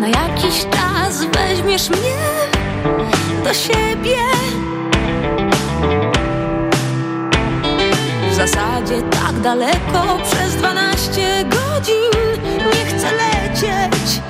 na jakiś czas weźmiesz mnie do siebie. W zasadzie tak daleko przez 12 godzin nie chcę lecieć.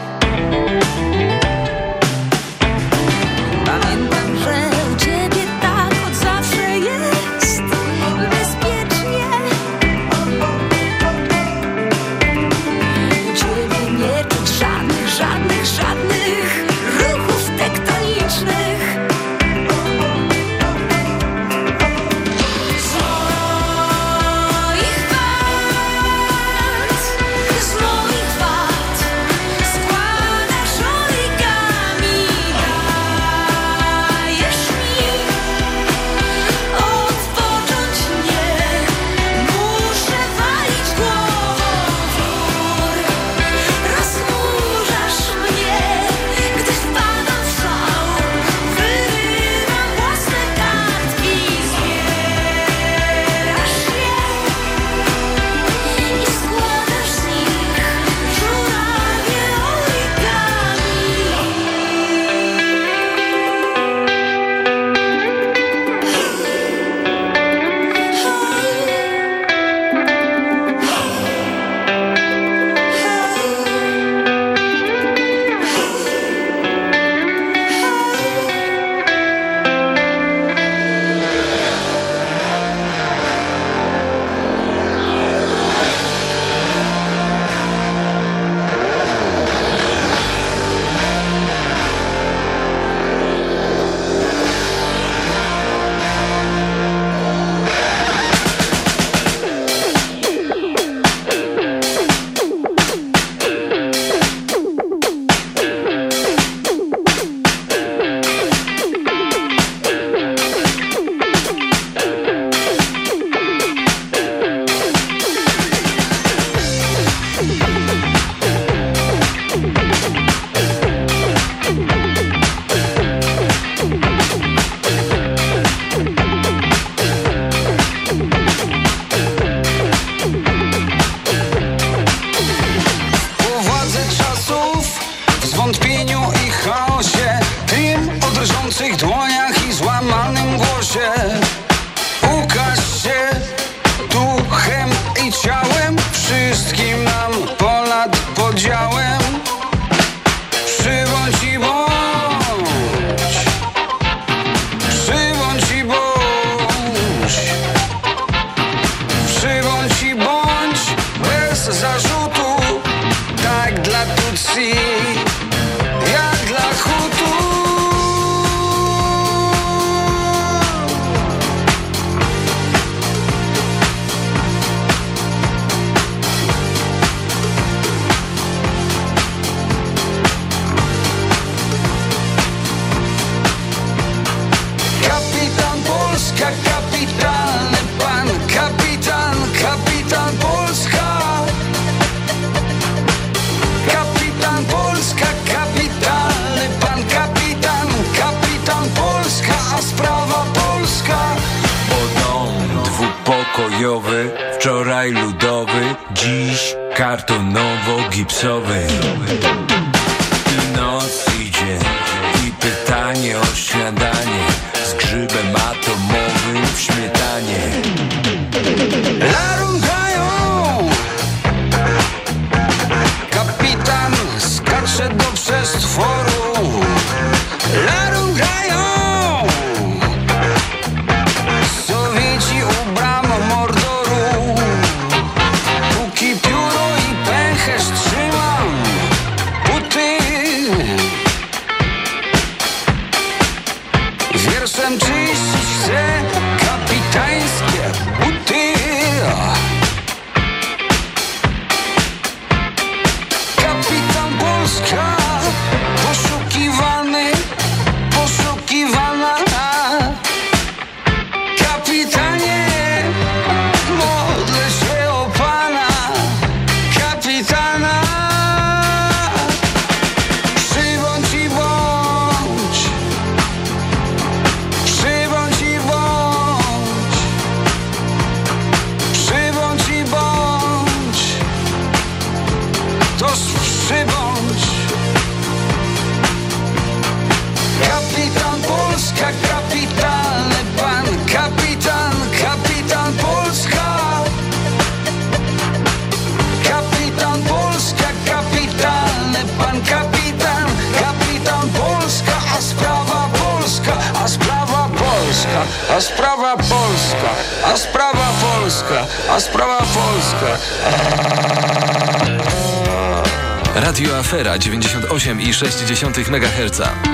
98,6 MHz.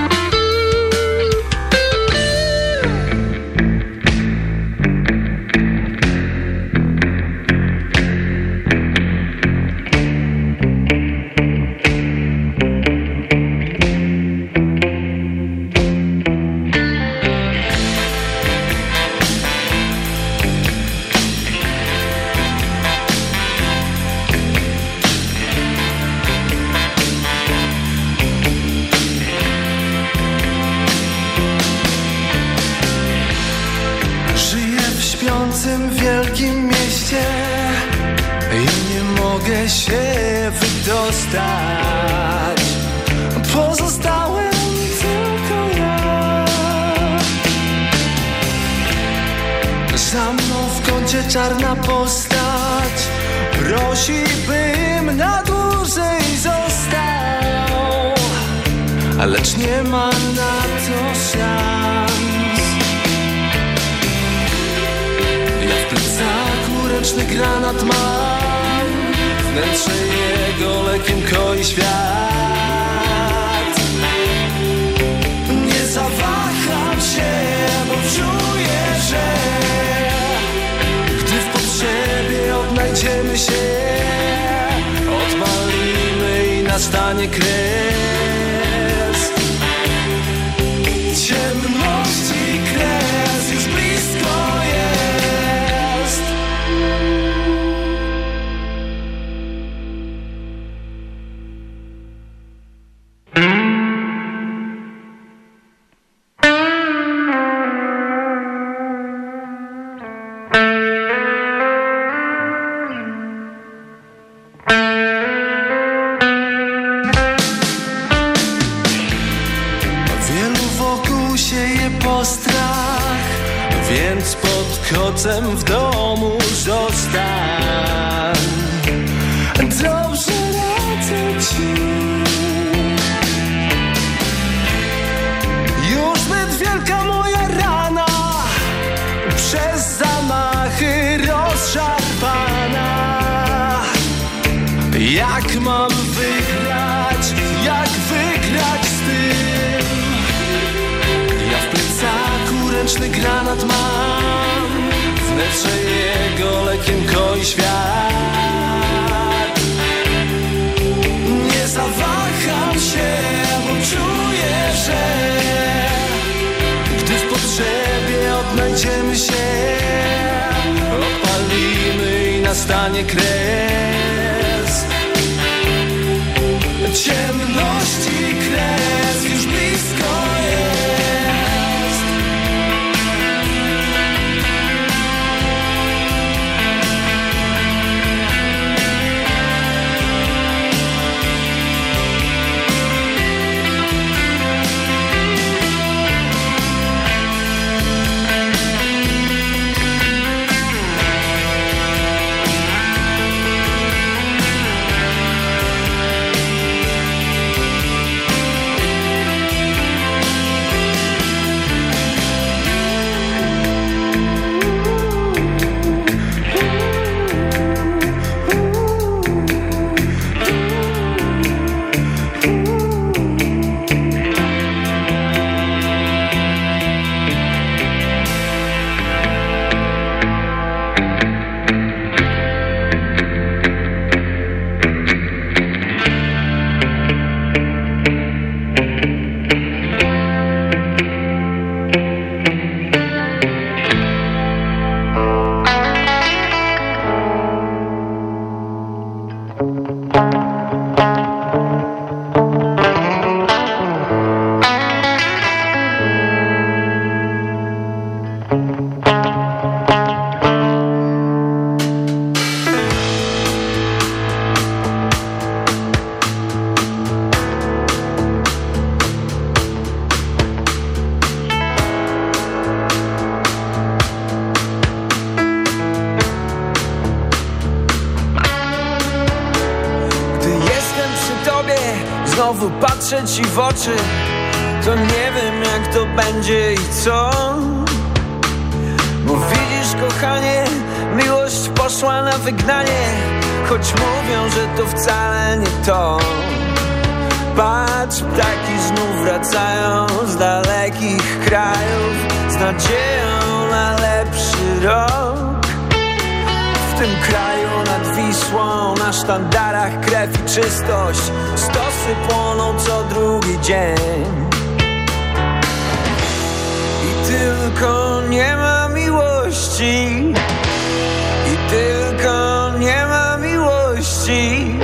W domu zostań. Dobrze radzę ci. Już zbyt wielka moja rana. Przez zamachy rozszarpana. Jak mam wygrać, jak wygrać z tym? Ja w plecaku ręczny granat mam Lecz jego lekiem koi świat. Nie zawaham się, bo czuję, że Gdy w potrzebie odnajdziemy się Odpalimy i nastanie kres. Ciemności kres nadzieją na lepszy rok. W tym kraju nad Wisłą Na sztandarach krew i czystość. Stosy płoną co drugi dzień. I tylko nie ma miłości. I tylko nie ma miłości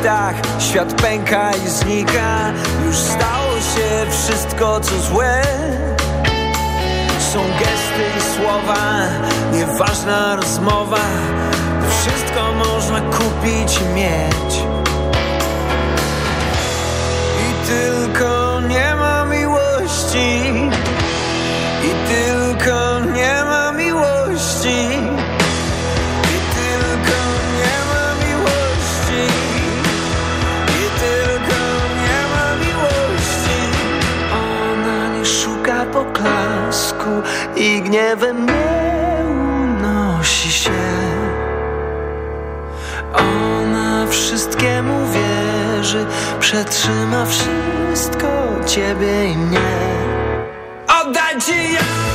świtach Świat pęka i znika. Już stało się wszystko co złe. Są gesty i słowa Nieważna rozmowa. Wszystko można kupić i mieć. Tylko nie ma miłości. I tylko nie ma miłości poklasku I gniewem nie unosi się. Ona wszystkiemu wierzy Przetrzyma wszystko ciebie i mnie. Oddaj ci ja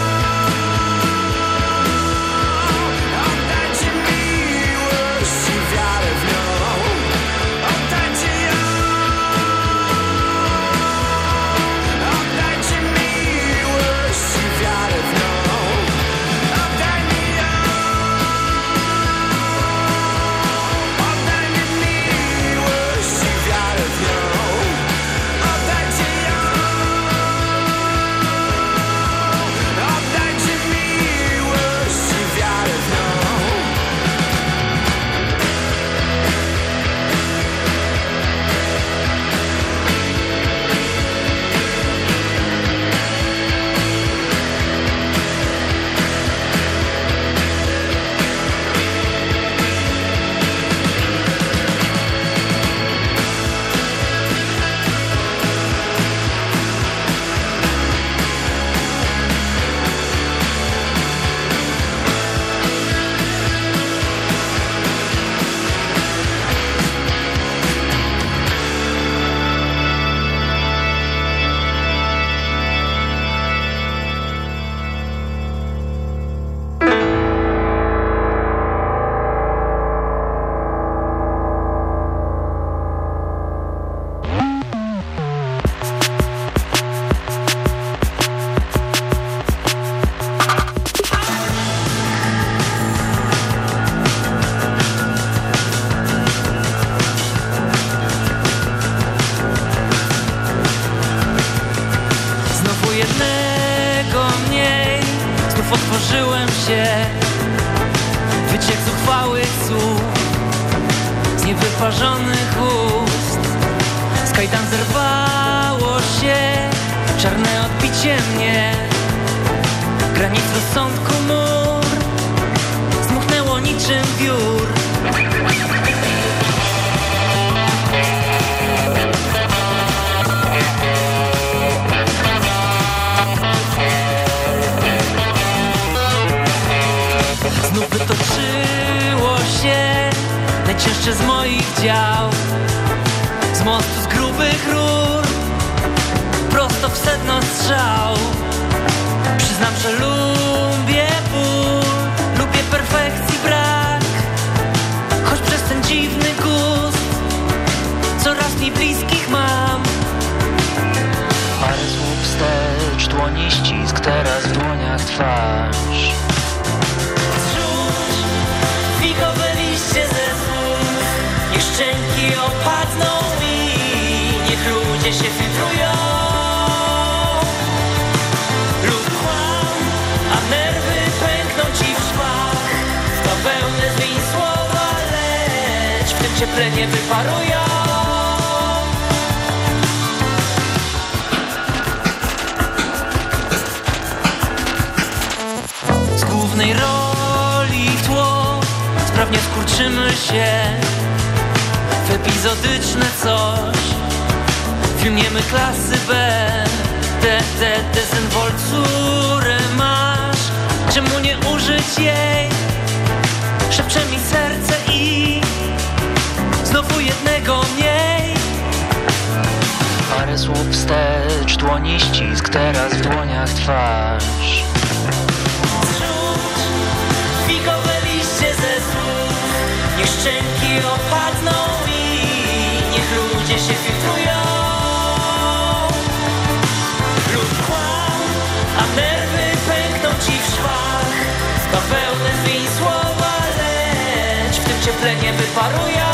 cieple nie wyparują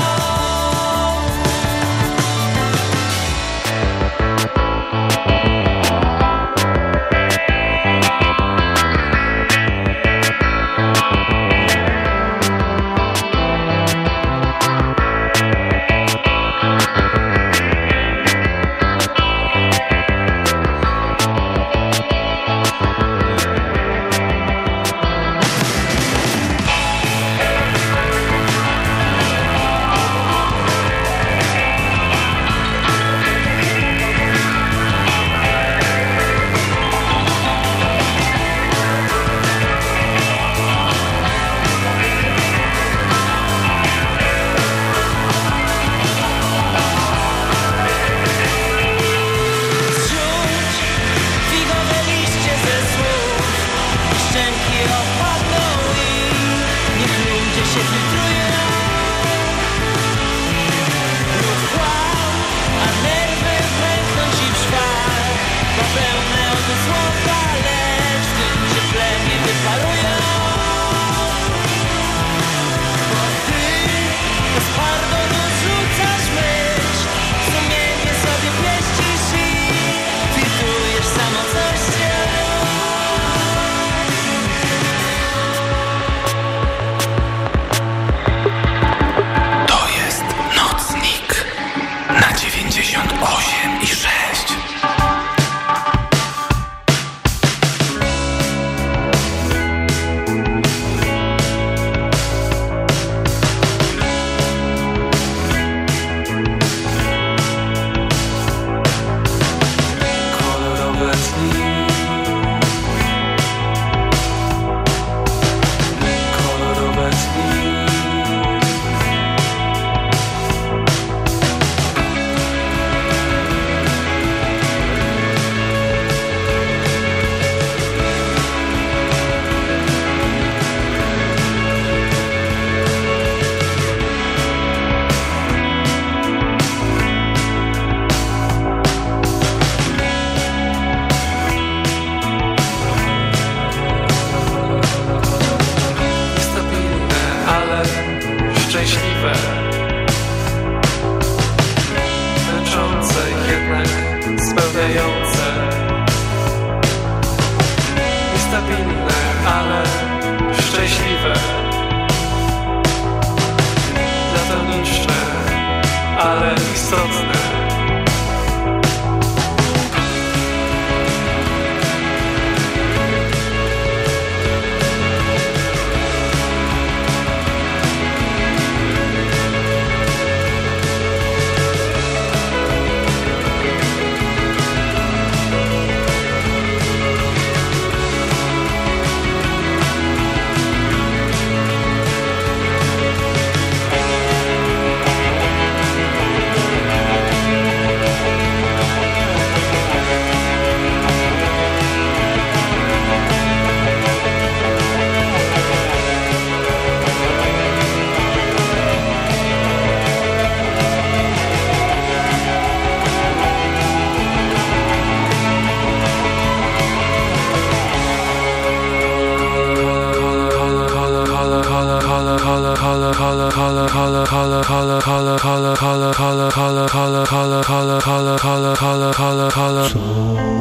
color, color, color, color, color, color, color, color.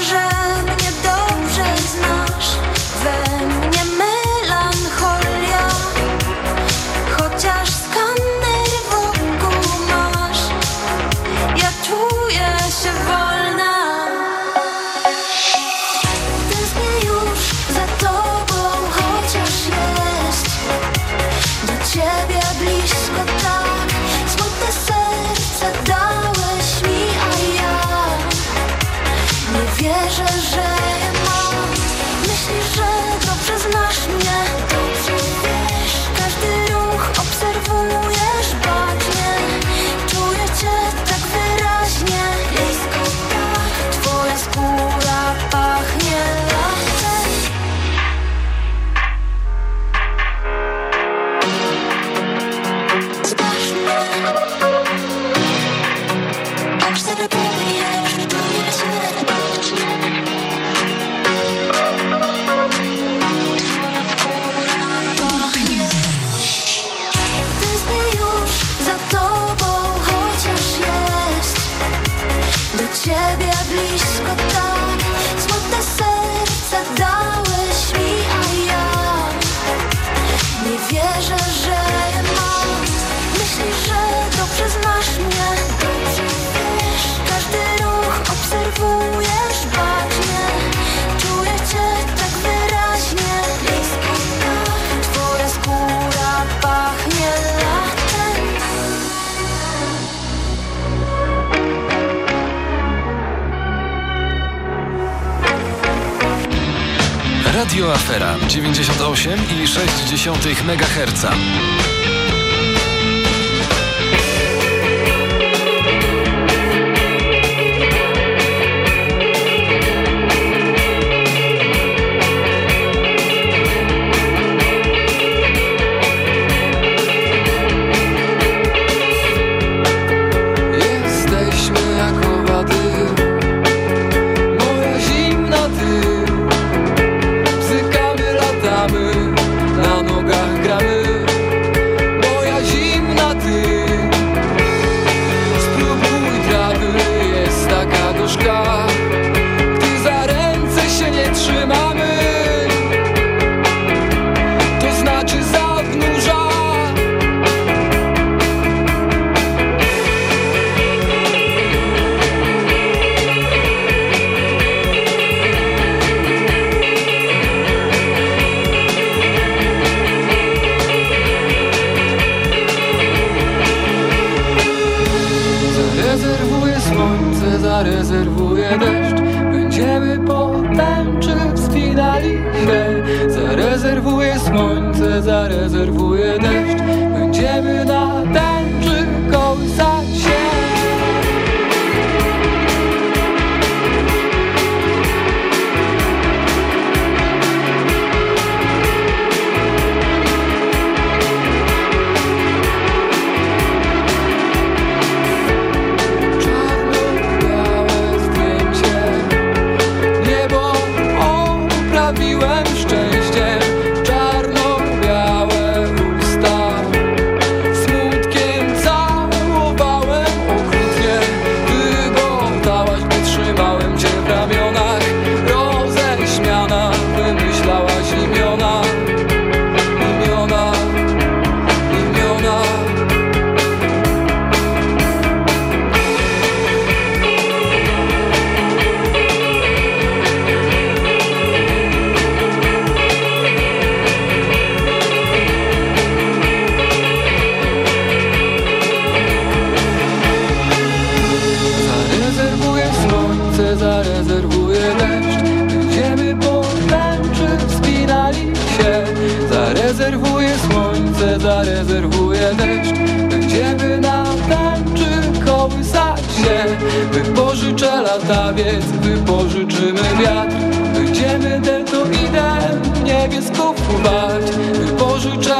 Afera 98,6 MHz.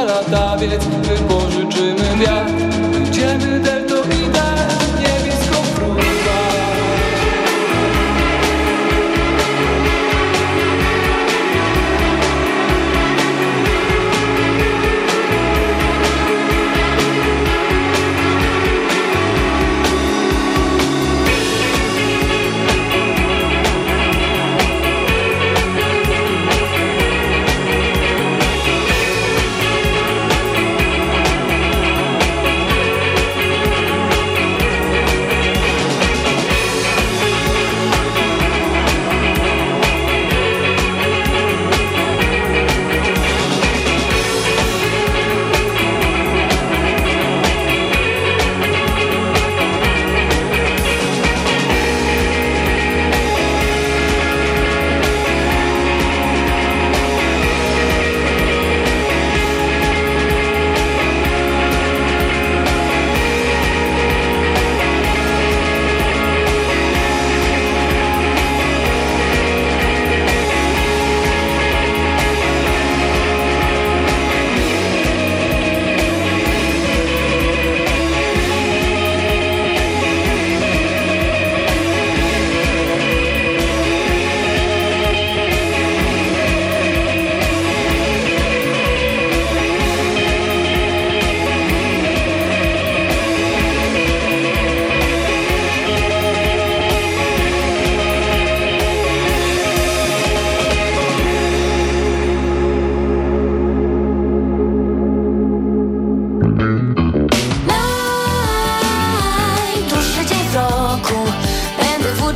latawiec wypożyczymy wiatr.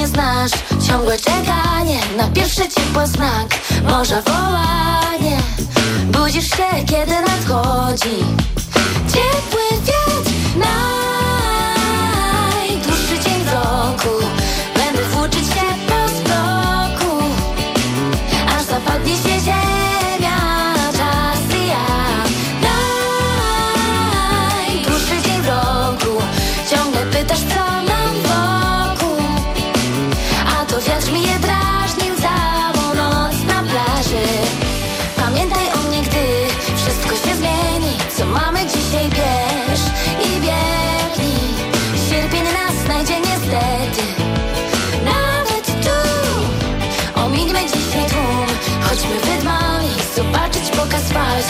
nie znasz. Ciągłe czekanie na pierwszy ciepły znak. Morza wołanie. Budzisz się, kiedy nadchodzi Ciepły wiatr na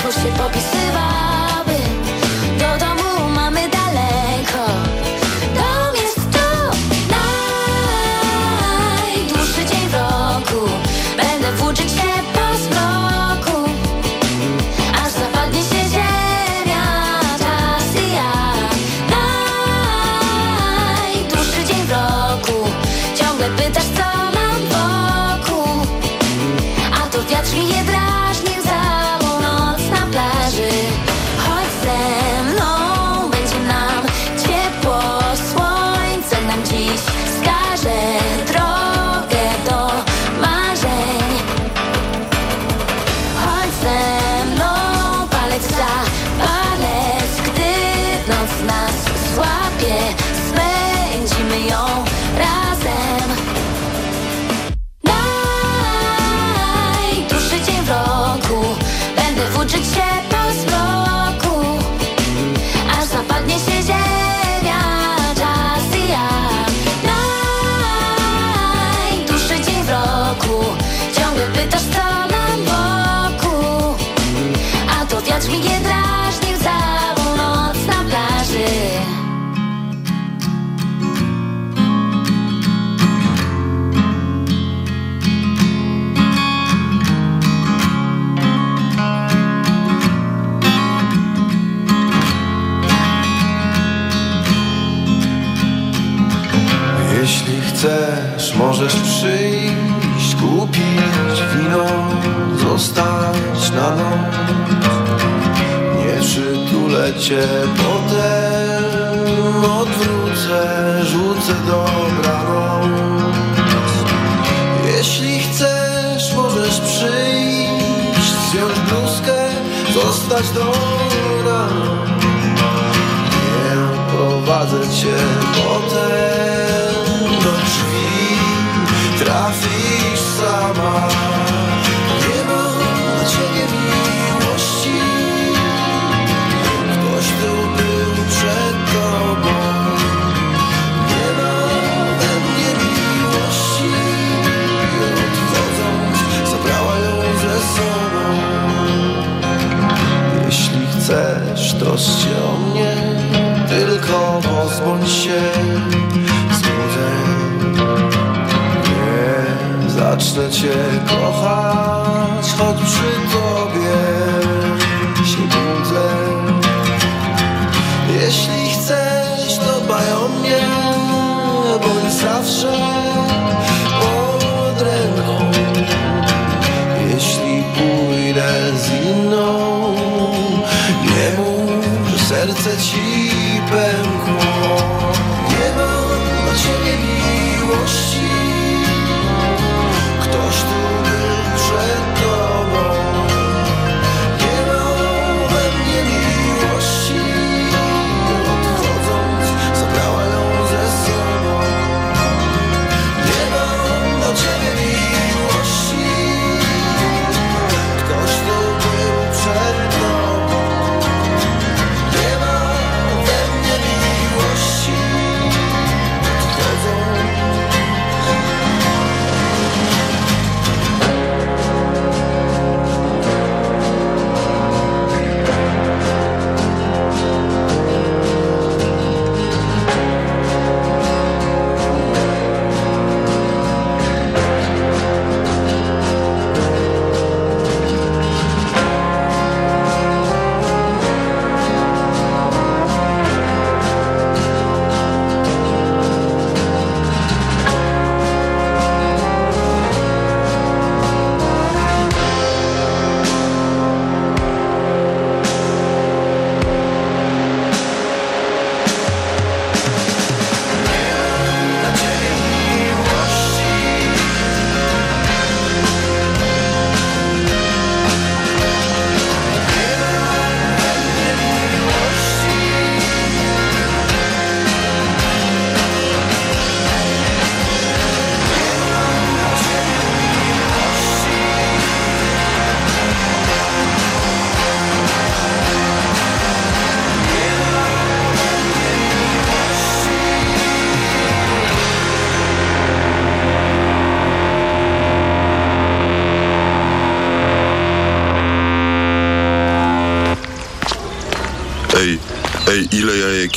Znów się popisywać.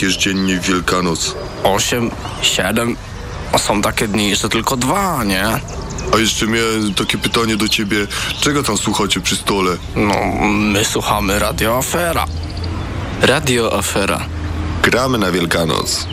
Jest dziennie w Wielkanoc? Osiem, siedem, a są takie dni, że tylko dwa, nie? A jeszcze miałem takie pytanie do ciebie. Czego tam słuchacie przy stole? No, my słuchamy Radio Afera. Radio Afera. Gramy na Wielkanoc.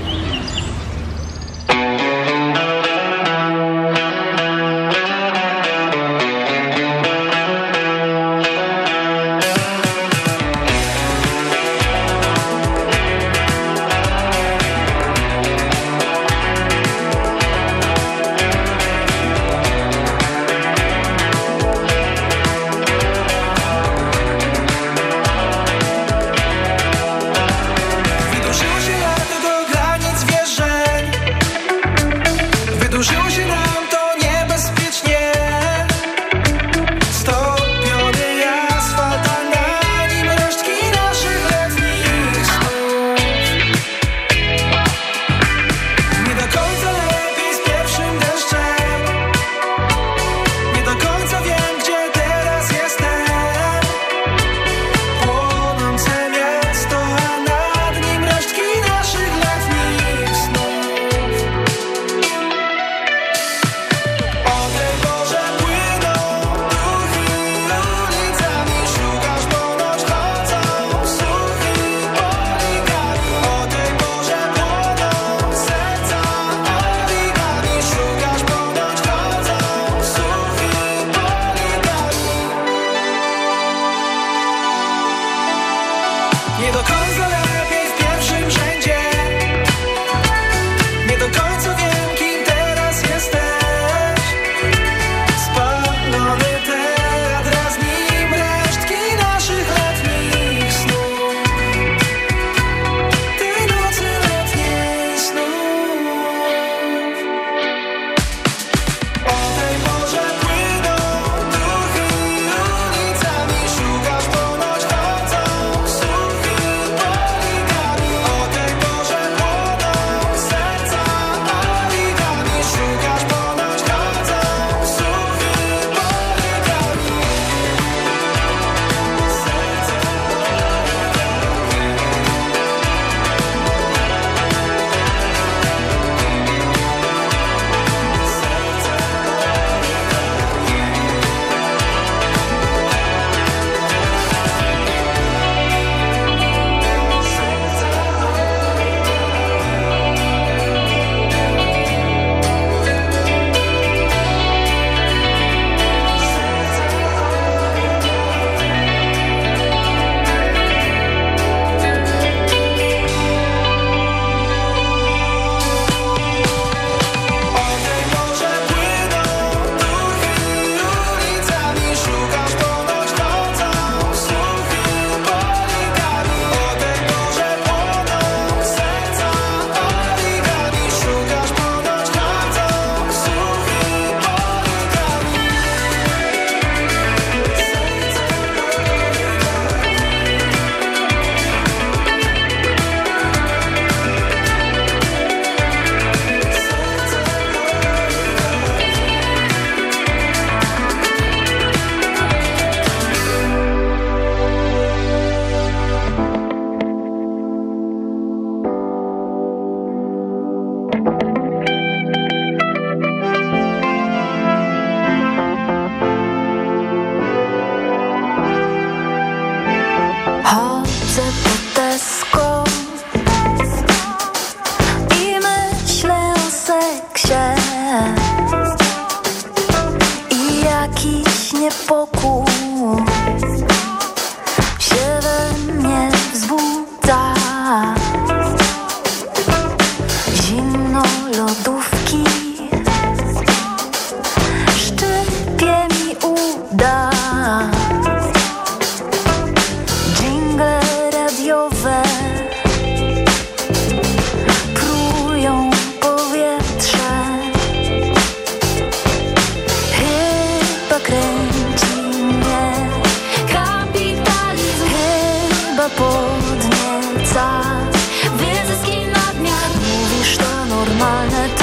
gonna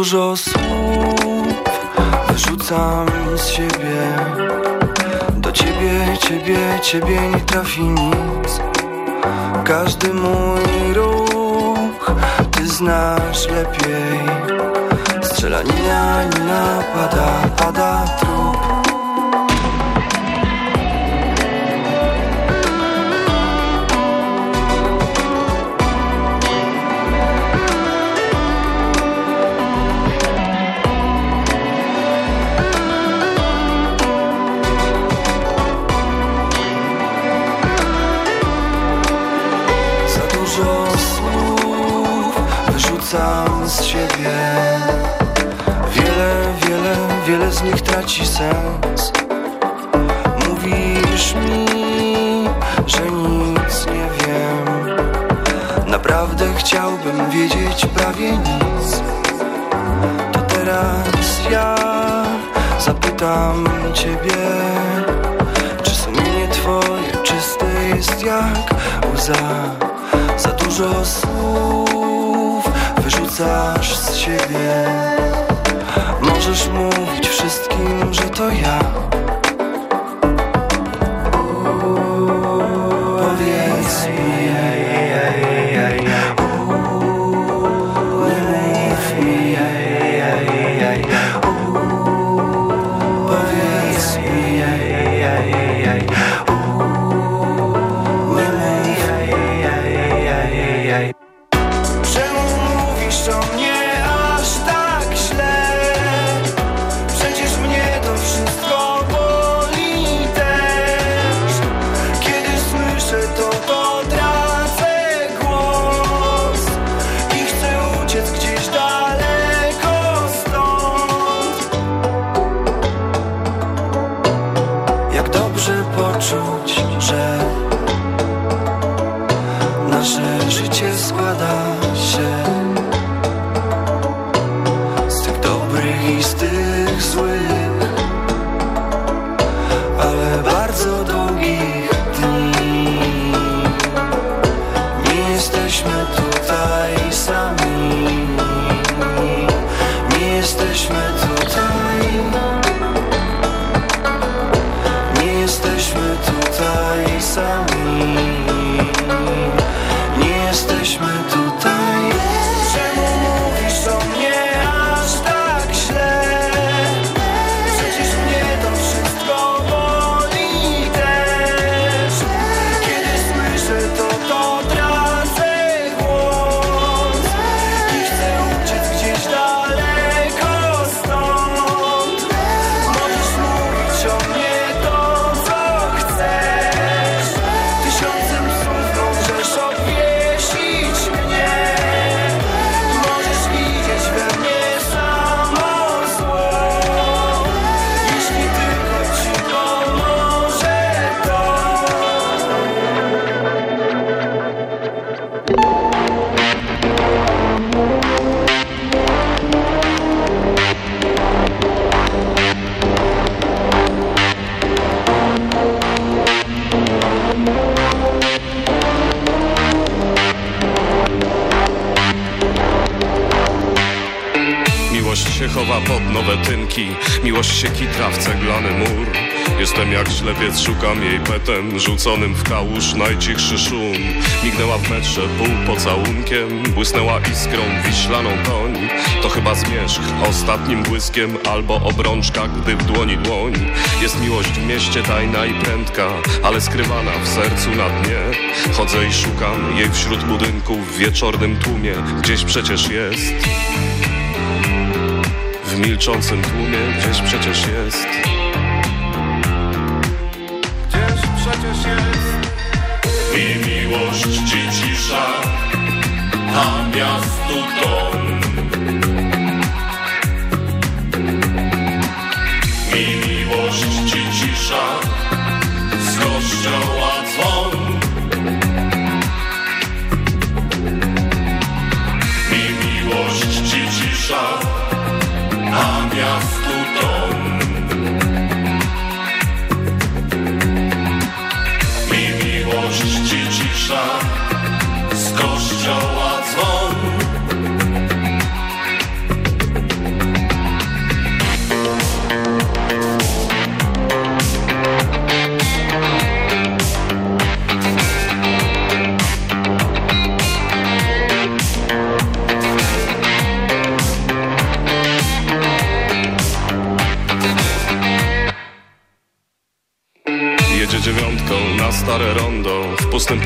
dużo słów wyrzucam z siebie. Do ciebie, ciebie, ciebie nie trafi nic. Każdy mój ruch ty znasz lepiej. Strzelanina, nina, pada, pada trup z siebie. Wiele, wiele, wiele z nich traci sens. Mówisz mi, że nic nie wiem. Naprawdę chciałbym wiedzieć prawie nic. To teraz ja zapytam ciebie Czy sumienie twoje czyste jest jak łza. Za dużo słów z siebie. Możesz mówić wszystkim, że to ja Rzuconym w kałuż najcichszy szum. Mignęła w metrze pół pocałunkiem Błysnęła iskrą wiślaną toń To chyba zmierzch ostatnim błyskiem Albo obrączka, gdy w dłoni dłoń. Jest miłość w mieście tajna i prędka Ale skrywana w sercu na dnie. Chodzę i szukam jej wśród budynków W wieczornym tłumie. Gdzieś przecież jest. W milczącym tłumie gdzieś przecież jest miastu Mi miłość ci cisza Z kościoła dzwon Mi miłość ci cisza a miastu dom. Mi miłość ci cisza, z kościoła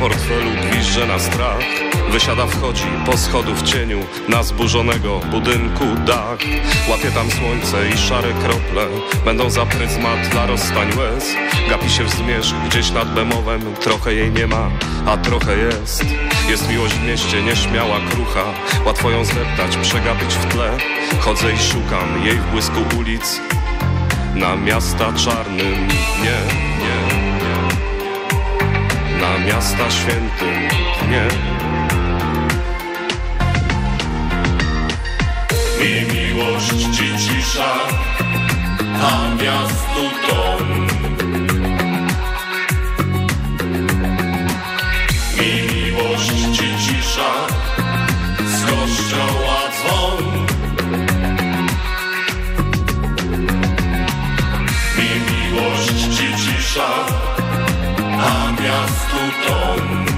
portfelu gwizdże na strach. Wysiada, wchodzi po schodu w cieniu Na zburzonego budynku dach. Łapie tam słońce i szare krople Będą za pryzmat dla rozstań łez. Gapi się w zmierzch gdzieś nad Bemowem Trochę jej nie ma, a trochę jest. Jest miłość w mieście, nieśmiała, krucha Łatwo ją zdeptać, przegapić w tle. Chodzę i szukam jej w błysku ulic Na miasta czarnym. Nie, nie, Na miasta świętym nie Mi miłość ci cisza, a miastu ton. Mi miłość ci cisza, z kościoła dzwon. Miłość ci a miastu ton